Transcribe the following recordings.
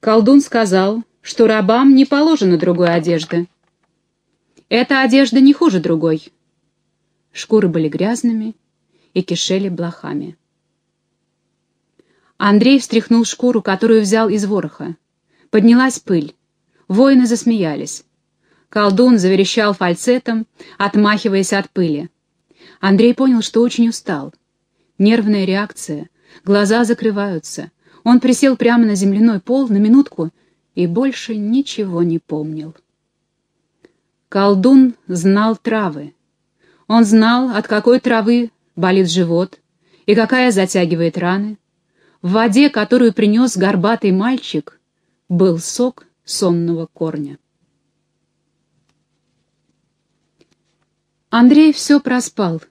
Колдун сказал, что рабам не положено другой одежды. Эта одежда не хуже другой. Шкуры были грязными и кишели блохами. Андрей встряхнул шкуру, которую взял из вороха. Поднялась пыль. Воины засмеялись. Колдун заверещал фальцетом, отмахиваясь от пыли. Андрей понял, что очень устал. Нервная реакция, глаза закрываются. Он присел прямо на земляной пол на минутку и больше ничего не помнил. Колдун знал травы. Он знал, от какой травы болит живот и какая затягивает раны. В воде, которую принес горбатый мальчик, был сок сонного корня. Андрей все проспал.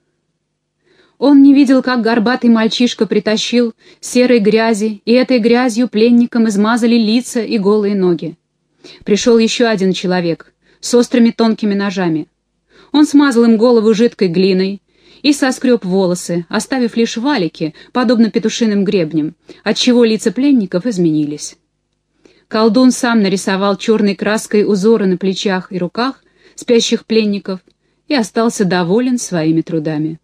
Он не видел, как горбатый мальчишка притащил серой грязи, и этой грязью пленникам измазали лица и голые ноги. Пришел еще один человек с острыми тонкими ножами. Он смазал им голову жидкой глиной и соскреб волосы, оставив лишь валики, подобно петушиным гребням, отчего лица пленников изменились. Колдун сам нарисовал черной краской узоры на плечах и руках спящих пленников — и остался доволен своими трудами.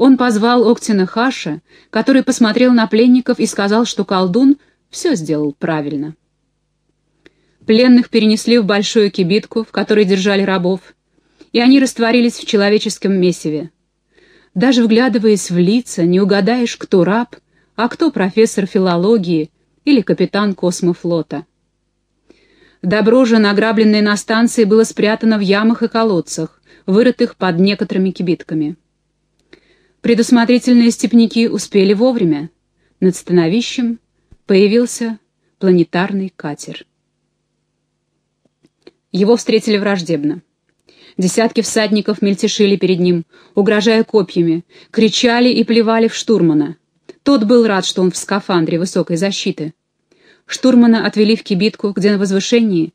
Он позвал Октина Хаша, который посмотрел на пленников и сказал, что колдун все сделал правильно. Пленных перенесли в большую кибитку, в которой держали рабов, и они растворились в человеческом месиве. Даже вглядываясь в лица, не угадаешь, кто раб, а кто профессор филологии или капитан космофлота. Добро же, награбленное на станции, было спрятано в ямах и колодцах, вырытых под некоторыми кибитками. Предусмотрительные степняки успели вовремя. Над становищем появился планетарный катер. Его встретили враждебно. Десятки всадников мельтешили перед ним, угрожая копьями, кричали и плевали в штурмана. Тот был рад, что он в скафандре высокой защиты. Штурмана отвели в кибитку, где на возвышении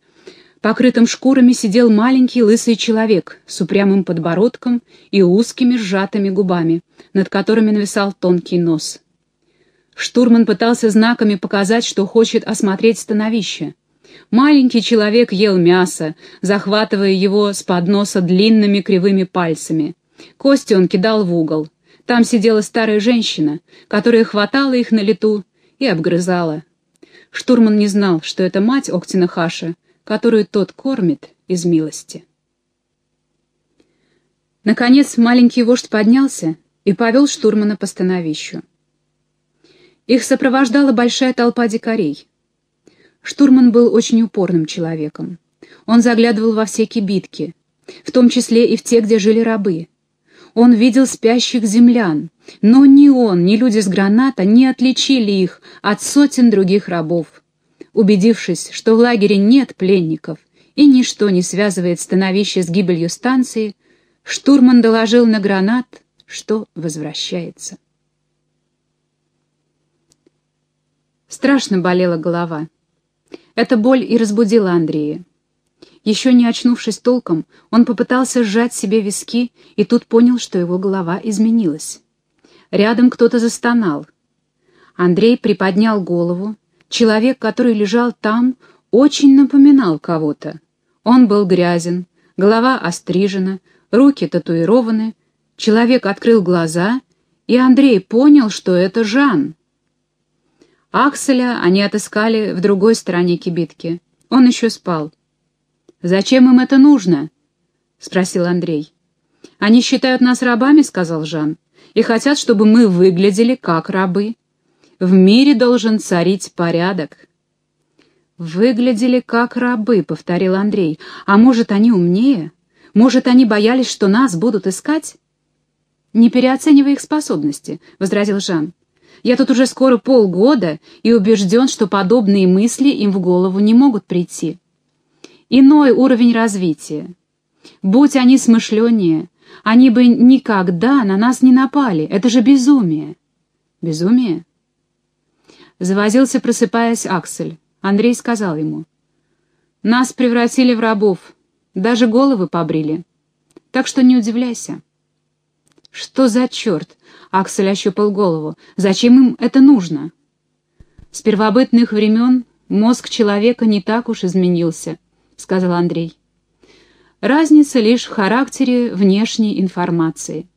покрытым шкурами сидел маленький лысый человек с упрямым подбородком и узкими сжатыми губами, над которыми нависал тонкий нос. Штурман пытался знаками показать, что хочет осмотреть становище. Маленький человек ел мясо, захватывая его с подноса длинными кривыми пальцами. Кости он кидал в угол. Там сидела старая женщина, которая хватала их на лету и обгрызала. Штурман не знал, что это мать Октина Хаша, которую тот кормит из милости. Наконец маленький вождь поднялся и повел штурмана по становищу. Их сопровождала большая толпа дикарей. Штурман был очень упорным человеком. Он заглядывал во все кибитки, в том числе и в те, где жили рабы. Он видел спящих землян, но ни он, ни люди с граната не отличили их от сотен других рабов. Убедившись, что в лагере нет пленников и ничто не связывает становище с гибелью станции, штурман доложил на гранат, что возвращается. Страшно болела голова. Эта боль и разбудила Андрея. Еще не очнувшись толком, он попытался сжать себе виски и тут понял, что его голова изменилась. Рядом кто-то застонал. Андрей приподнял голову Человек, который лежал там, очень напоминал кого-то. Он был грязен, голова острижена, руки татуированы. Человек открыл глаза, и Андрей понял, что это Жан. Акселя они отыскали в другой стороне кибитки. Он еще спал. «Зачем им это нужно?» — спросил Андрей. «Они считают нас рабами», — сказал Жан, — «и хотят, чтобы мы выглядели как рабы». В мире должен царить порядок. «Выглядели как рабы», — повторил Андрей. «А может, они умнее? Может, они боялись, что нас будут искать?» «Не переоценивай их способности», — возразил Жан. «Я тут уже скоро полгода и убежден, что подобные мысли им в голову не могут прийти. Иной уровень развития. Будь они смышленнее, они бы никогда на нас не напали. Это же безумие». «Безумие?» Завозился, просыпаясь, Аксель. Андрей сказал ему. «Нас превратили в рабов, даже головы побрили. Так что не удивляйся». «Что за черт?» — Аксель ощупал голову. «Зачем им это нужно?» С первобытных времен Мозг человека не так уж изменился, сказал Андрей. Разница лишь в характере внешней информации.